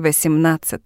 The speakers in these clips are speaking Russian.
18.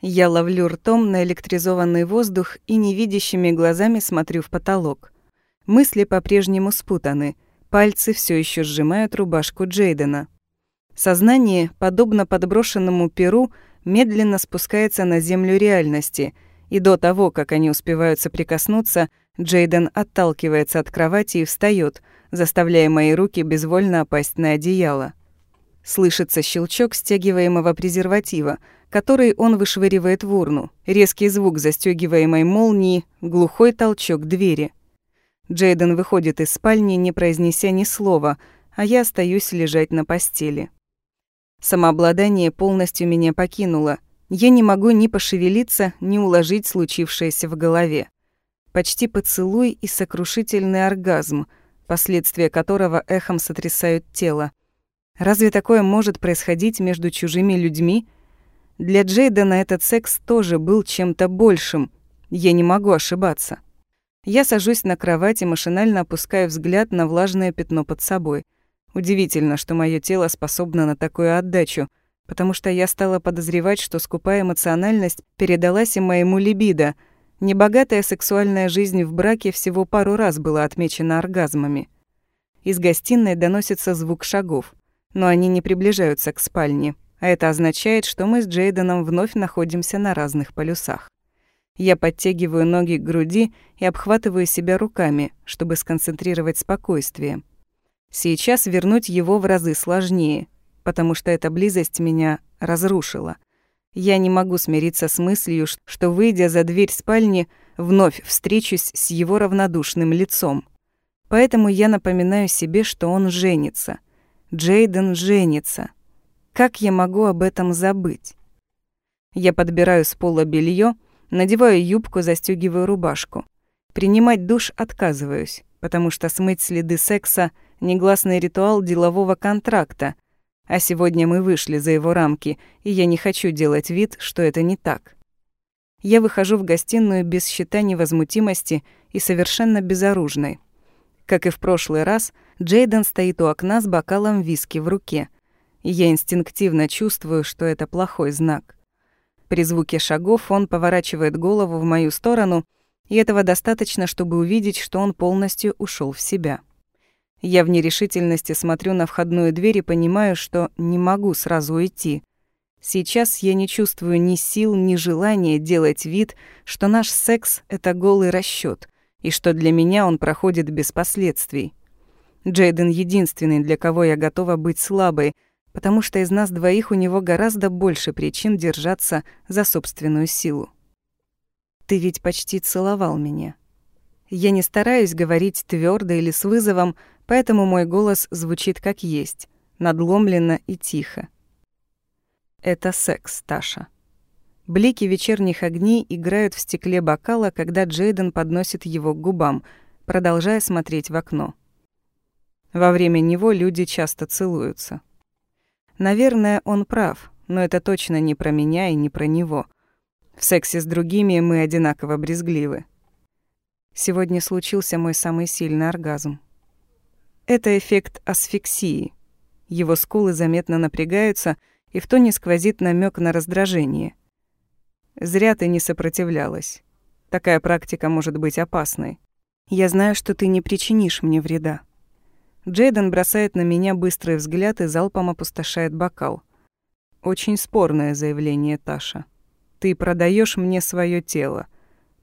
Я ловлю ртом на электризованный воздух и невидящими глазами смотрю в потолок. Мысли по-прежнему спутаны, пальцы все еще сжимают рубашку Джейдена. Сознание, подобно подброшенному перу, медленно спускается на землю реальности, и до того, как они успевают соприкоснуться, Джейден отталкивается от кровати и встает, заставляя мои руки безвольно опасть на одеяло. Слышится щелчок стягиваемого презерватива, который он вышвыривает в урну, резкий звук застёгиваемой молнии, глухой толчок двери. Джейден выходит из спальни, не произнеся ни слова, а я остаюсь лежать на постели. Самообладание полностью меня покинуло. Я не могу ни пошевелиться, ни уложить случившееся в голове. Почти поцелуй и сокрушительный оргазм, последствия которого эхом сотрясают тело. Разве такое может происходить между чужими людьми? Для Джейдена этот секс тоже был чем-то большим. Я не могу ошибаться. Я сажусь на кровать и машинально опускаю взгляд на влажное пятно под собой. Удивительно, что мое тело способно на такую отдачу, потому что я стала подозревать, что скупая эмоциональность передалась и моему либидо. Небогатая сексуальная жизнь в браке всего пару раз была отмечена оргазмами. Из гостиной доносится звук шагов но они не приближаются к спальне, а это означает, что мы с Джейденом вновь находимся на разных полюсах. Я подтягиваю ноги к груди и обхватываю себя руками, чтобы сконцентрировать спокойствие. Сейчас вернуть его в разы сложнее, потому что эта близость меня разрушила. Я не могу смириться с мыслью, что, выйдя за дверь спальни, вновь встречусь с его равнодушным лицом. Поэтому я напоминаю себе, что он женится — Джейден женится. Как я могу об этом забыть? Я подбираю с пола белье, надеваю юбку, застегиваю рубашку. Принимать душ отказываюсь, потому что смыть следы секса — негласный ритуал делового контракта, а сегодня мы вышли за его рамки, и я не хочу делать вид, что это не так. Я выхожу в гостиную без щита невозмутимости и совершенно безоружной. Как и в прошлый раз — Джейден стоит у окна с бокалом виски в руке. Я инстинктивно чувствую, что это плохой знак. При звуке шагов он поворачивает голову в мою сторону, и этого достаточно, чтобы увидеть, что он полностью ушел в себя. Я в нерешительности смотрю на входную дверь и понимаю, что не могу сразу уйти. Сейчас я не чувствую ни сил, ни желания делать вид, что наш секс — это голый расчёт, и что для меня он проходит без последствий. Джейден единственный, для кого я готова быть слабой, потому что из нас двоих у него гораздо больше причин держаться за собственную силу. Ты ведь почти целовал меня. Я не стараюсь говорить твердо или с вызовом, поэтому мой голос звучит как есть, надломленно и тихо. Это секс, Таша. Блики вечерних огней играют в стекле бокала, когда Джейден подносит его к губам, продолжая смотреть в окно. Во время него люди часто целуются. Наверное, он прав, но это точно не про меня и не про него. В сексе с другими мы одинаково брезгливы. Сегодня случился мой самый сильный оргазм. Это эффект асфиксии. Его скулы заметно напрягаются, и в тоне сквозит намек на раздражение. Зря ты не сопротивлялась. Такая практика может быть опасной. Я знаю, что ты не причинишь мне вреда. Джейден бросает на меня быстрый взгляд и залпом опустошает бокал. Очень спорное заявление, Таша. Ты продаешь мне свое тело,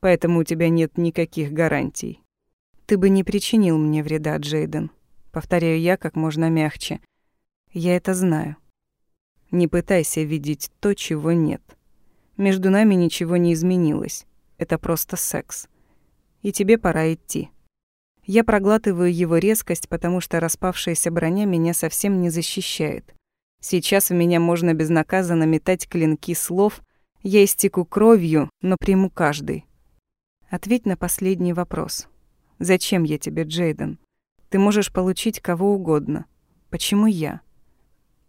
поэтому у тебя нет никаких гарантий. Ты бы не причинил мне вреда, Джейден. Повторяю я как можно мягче. Я это знаю. Не пытайся видеть то, чего нет. Между нами ничего не изменилось. Это просто секс. И тебе пора идти. Я проглатываю его резкость, потому что распавшаяся броня меня совсем не защищает. Сейчас в меня можно безнаказанно метать клинки слов. Я истеку кровью, но приму каждый. Ответь на последний вопрос. Зачем я тебе, Джейден? Ты можешь получить кого угодно. Почему я?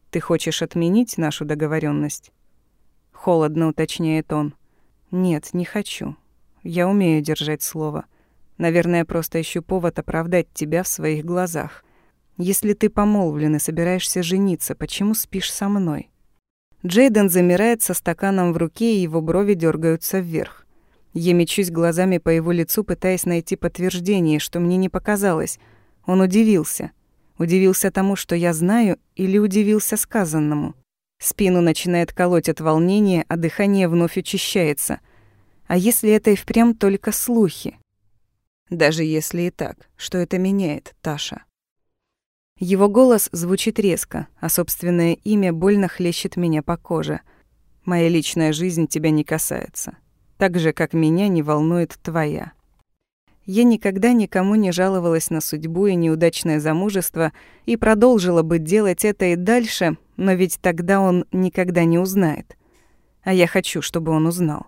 Ты хочешь отменить нашу договоренность? Холодно уточняет он. Нет, не хочу. Я умею держать слово. Наверное, просто ищу повод оправдать тебя в своих глазах. Если ты помолвлен и собираешься жениться, почему спишь со мной? Джейден замирает со стаканом в руке, и его брови дергаются вверх. Я мечусь глазами по его лицу, пытаясь найти подтверждение, что мне не показалось. Он удивился. Удивился тому, что я знаю, или удивился сказанному. Спину начинает колоть от волнения, а дыхание вновь учащается. А если это и впрямь только слухи? Даже если и так, что это меняет, Таша? Его голос звучит резко, а собственное имя больно хлещет меня по коже. Моя личная жизнь тебя не касается. Так же, как меня не волнует твоя. Я никогда никому не жаловалась на судьбу и неудачное замужество и продолжила бы делать это и дальше, но ведь тогда он никогда не узнает. А я хочу, чтобы он узнал.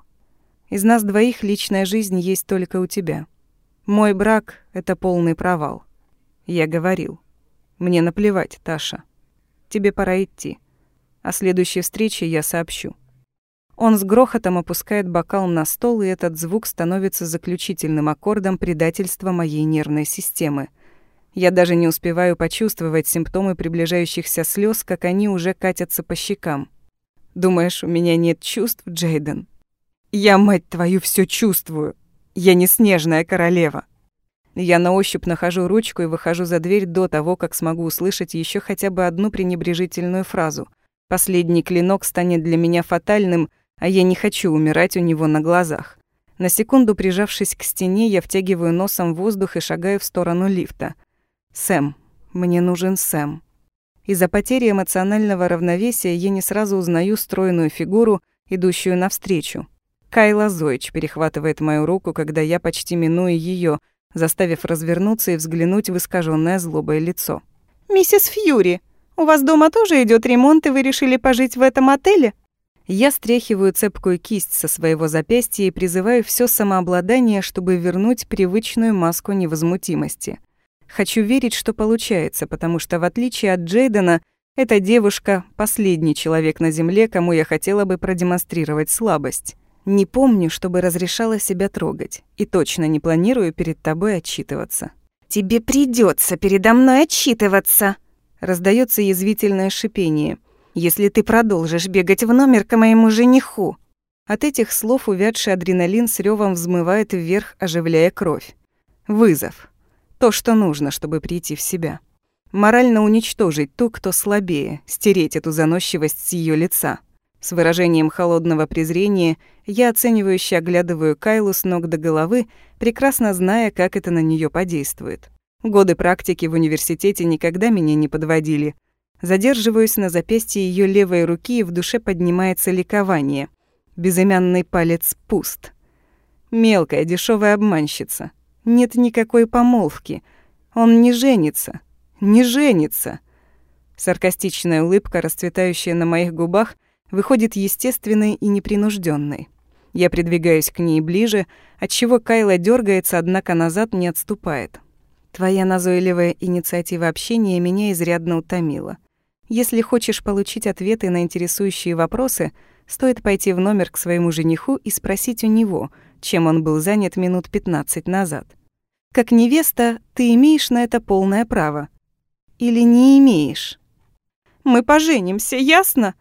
Из нас двоих личная жизнь есть только у тебя. Мой брак — это полный провал. Я говорил. Мне наплевать, Таша. Тебе пора идти. О следующей встрече я сообщу. Он с грохотом опускает бокал на стол, и этот звук становится заключительным аккордом предательства моей нервной системы. Я даже не успеваю почувствовать симптомы приближающихся слез, как они уже катятся по щекам. Думаешь, у меня нет чувств, Джейден? Я, мать твою, все чувствую. Я не снежная королева. Я на ощупь нахожу ручку и выхожу за дверь до того, как смогу услышать еще хотя бы одну пренебрежительную фразу. Последний клинок станет для меня фатальным, а я не хочу умирать у него на глазах. На секунду прижавшись к стене, я втягиваю носом воздух и шагаю в сторону лифта. Сэм. Мне нужен Сэм. Из-за потери эмоционального равновесия я не сразу узнаю стройную фигуру, идущую навстречу. Кайла Зойч перехватывает мою руку, когда я почти миную ее, заставив развернуться и взглянуть в искаженное злобое лицо. «Миссис Фьюри, у вас дома тоже идет ремонт, и вы решили пожить в этом отеле?» Я стряхиваю цепкую кисть со своего запястья и призываю все самообладание, чтобы вернуть привычную маску невозмутимости. Хочу верить, что получается, потому что, в отличие от Джейдена, эта девушка — последний человек на Земле, кому я хотела бы продемонстрировать слабость. Не помню, чтобы разрешала себя трогать, и точно не планирую перед тобой отчитываться. «Тебе придется передо мной отчитываться!» Раздается язвительное шипение. «Если ты продолжишь бегать в номер к моему жениху!» От этих слов увядший адреналин с ревом взмывает вверх, оживляя кровь. Вызов. То, что нужно, чтобы прийти в себя. Морально уничтожить ту, кто слабее, стереть эту заносчивость с ее лица. С выражением холодного презрения я оценивающе оглядываю Кайлу с ног до головы, прекрасно зная, как это на нее подействует. Годы практики в университете никогда меня не подводили. Задерживаюсь на запястье ее левой руки, и в душе поднимается ликование. Безымянный палец пуст. Мелкая, дешевая обманщица. Нет никакой помолвки. Он не женится. Не женится. Саркастичная улыбка, расцветающая на моих губах, выходит естественной и непринужденной. Я придвигаюсь к ней ближе, отчего Кайла дергается, однако назад не отступает. Твоя назойливая инициатива общения меня изрядно утомила. Если хочешь получить ответы на интересующие вопросы, стоит пойти в номер к своему жениху и спросить у него, чем он был занят минут 15 назад. Как невеста, ты имеешь на это полное право. Или не имеешь? Мы поженимся, ясно?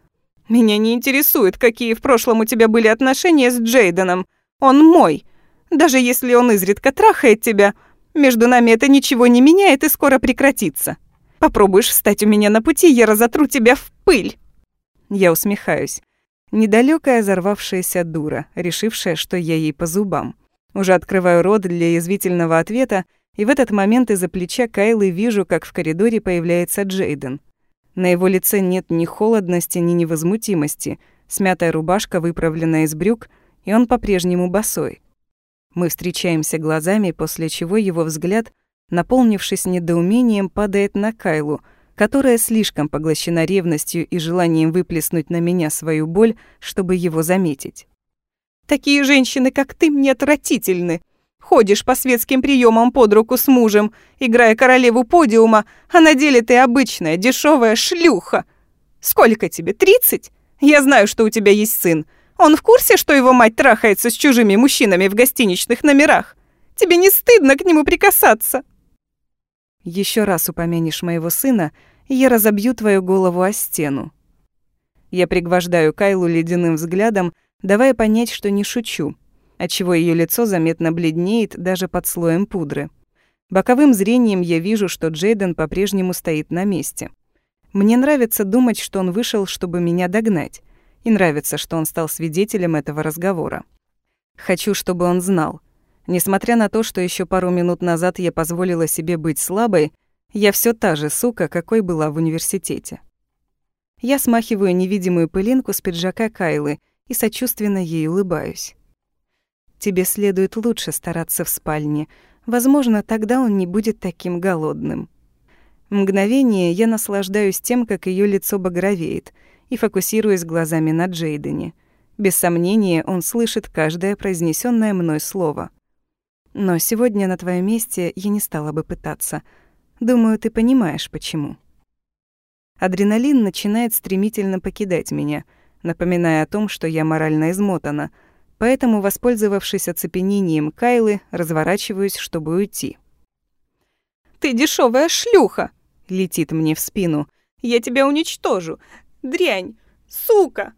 Меня не интересует, какие в прошлом у тебя были отношения с Джейденом. Он мой. Даже если он изредка трахает тебя, между нами это ничего не меняет и скоро прекратится. Попробуешь встать у меня на пути, я разотру тебя в пыль. Я усмехаюсь. Недалёкая взорвавшаяся дура, решившая, что я ей по зубам. Уже открываю рот для язвительного ответа, и в этот момент из-за плеча Кайлы вижу, как в коридоре появляется Джейден. На его лице нет ни холодности, ни невозмутимости. Смятая рубашка выправлена из брюк, и он по-прежнему босой. Мы встречаемся глазами, после чего его взгляд, наполнившись недоумением, падает на Кайлу, которая слишком поглощена ревностью и желанием выплеснуть на меня свою боль, чтобы его заметить. «Такие женщины, как ты, мне отвратительны!» Ходишь по светским приемам под руку с мужем, играя королеву подиума, а на деле ты обычная, дешевая шлюха. Сколько тебе, тридцать? Я знаю, что у тебя есть сын. Он в курсе, что его мать трахается с чужими мужчинами в гостиничных номерах? Тебе не стыдно к нему прикасаться?» Еще раз упомянешь моего сына, и я разобью твою голову о стену. Я пригвождаю Кайлу ледяным взглядом, давая понять, что не шучу, отчего ее лицо заметно бледнеет даже под слоем пудры. Боковым зрением я вижу, что Джейден по-прежнему стоит на месте. Мне нравится думать, что он вышел, чтобы меня догнать, и нравится, что он стал свидетелем этого разговора. Хочу, чтобы он знал. Несмотря на то, что еще пару минут назад я позволила себе быть слабой, я все та же сука, какой была в университете. Я смахиваю невидимую пылинку с пиджака Кайлы и сочувственно ей улыбаюсь. Тебе следует лучше стараться в спальне. Возможно, тогда он не будет таким голодным. Мгновение я наслаждаюсь тем, как ее лицо багровеет, и фокусируюсь глазами на Джейдене. Без сомнения, он слышит каждое произнесенное мной слово. Но сегодня на твоем месте я не стала бы пытаться. Думаю, ты понимаешь, почему. Адреналин начинает стремительно покидать меня, напоминая о том, что я морально измотана, поэтому, воспользовавшись оцепенением Кайлы, разворачиваюсь, чтобы уйти. «Ты дешевая шлюха!» — летит мне в спину. «Я тебя уничтожу! Дрянь! Сука!»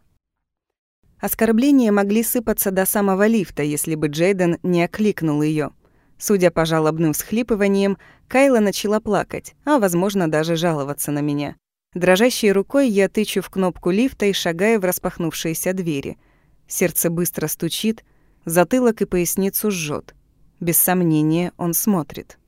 Оскорбления могли сыпаться до самого лифта, если бы Джейден не окликнул ее. Судя по жалобным всхлипываниям, Кайла начала плакать, а, возможно, даже жаловаться на меня. Дрожащей рукой я тычу в кнопку лифта и шагаю в распахнувшиеся двери. Сердце быстро стучит, затылок и поясницу жжет. Без сомнения, он смотрит.